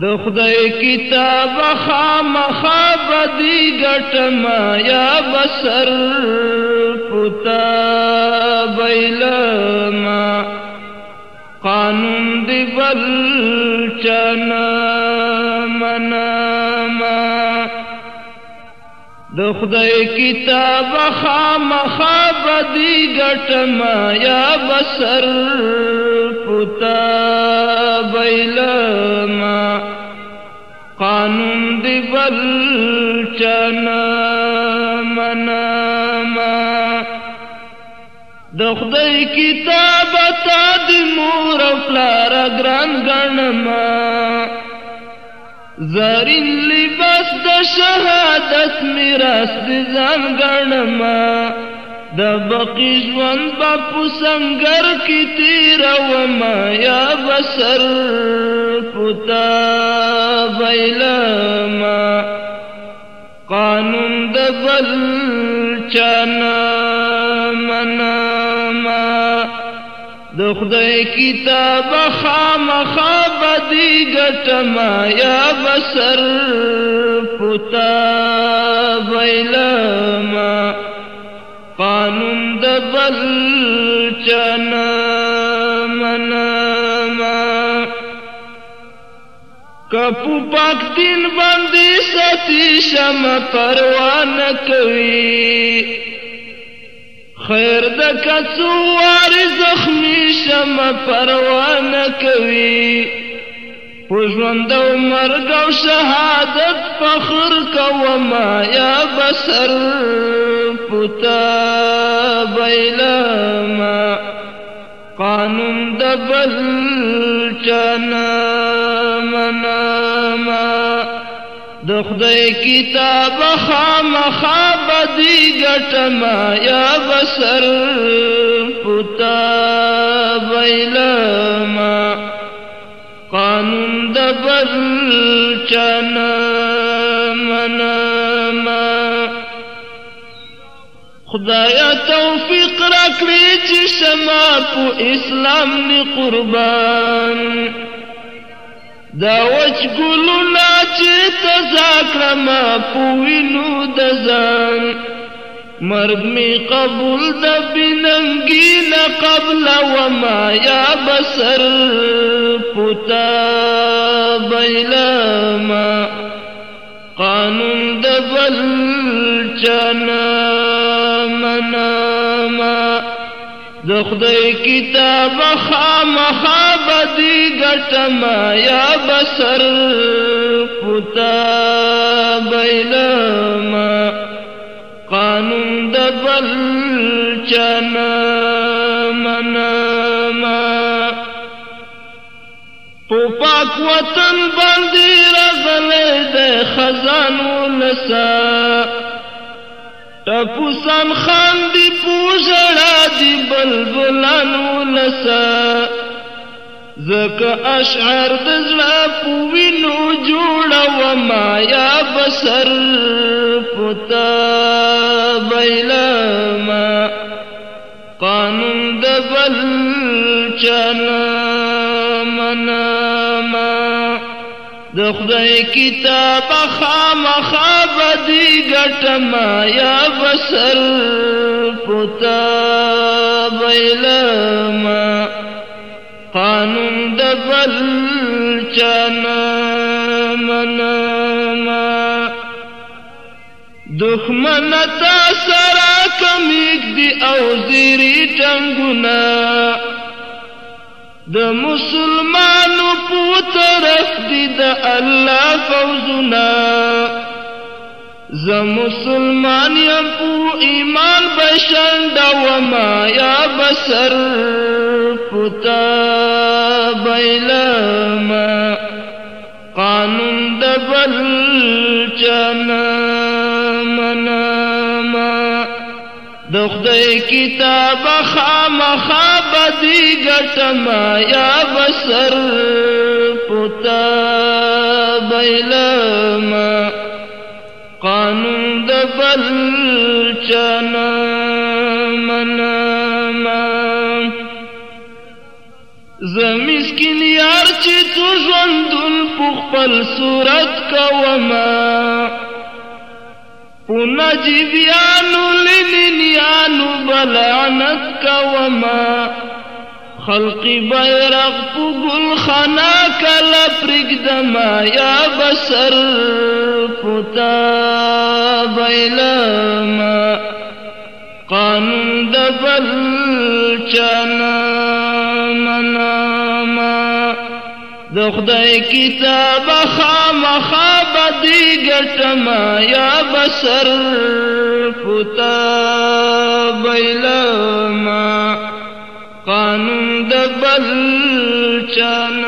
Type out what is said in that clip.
د خدای کتاب خامخا بدی گټما یا بسر پتا بیلما قانون دی بل چنا منما د خدای کتاب خامخا بدی گټما یا بسر پتا بیلما قانون دی بل چنا مناما د خدای کتاب تا د مور پلار ګران ګنما زرین لباس د شهادت میراث دي ځان ګنما د بقی ژوند په پوسنګر کې تیر و ما یا بسر پتا بیلما قانون د بل چنا منما د خدای کتاب خامخا بدی گټما یا بسر پتا بیلما پانوم د بل چنا منما کپو پاک دین باندې ساتي شم پروان کوي خیر د کڅو وار زخمی شم پروان کوي پژوند او مرګ او شهادت فخر کوما یا بسر پتا بیلما قانون د بل چنا منما د خدای کتاب خامخا بدی ګټما یا بسر پتا بیلما قانون د بل چنا خدایا توفیق راکړي چې شما په اسلام دی قربان دا وچ ګلونه چې تزا کړم په وینو د ځان مرګ می قبول د بننګي نه قبل و ما یا بسر پتا بیلما قانون د بل چنه د خدای کتاب خامخا بدی ګټما یا بسر پتا بیلما قانون د بل چنا منما پاک وطن باندې راغلې د خزانو نسا تپوسان خان دی پوژړا دی بلبلان ولسا زکه اشعار د زړه پوینو جوړه و ما یا بسر پتا بیلما قانون د بل چنا منا د خدای کتاب خامخا بدی ګټما یا بسر پتا بیلما قانون د بل چنا منما دخمن تا سرا کمیک دی او زیری ټنګونه د مسلمانو په طرف دی د الله فوزنا ز مسلمان یم په ایمان بشند و ما یا بسر پتا بیلما قانون د بل جنا د خدای کتاب خامخا بدی ګټما یا بسر پتا بیلما قانون د بل چنا منما زمسکین یار چې تو ژوندون په خپل صورت کوما په نجیبیانو لینیانو بلعنت کوما خلقی بیرغ په ګل خنا کله پرېږدما یا بشر پتا بیلما قانون د بل چانه د خدای کتاب خامخا بدی ګټما یا بسر فتا بیلما قانون د بل چان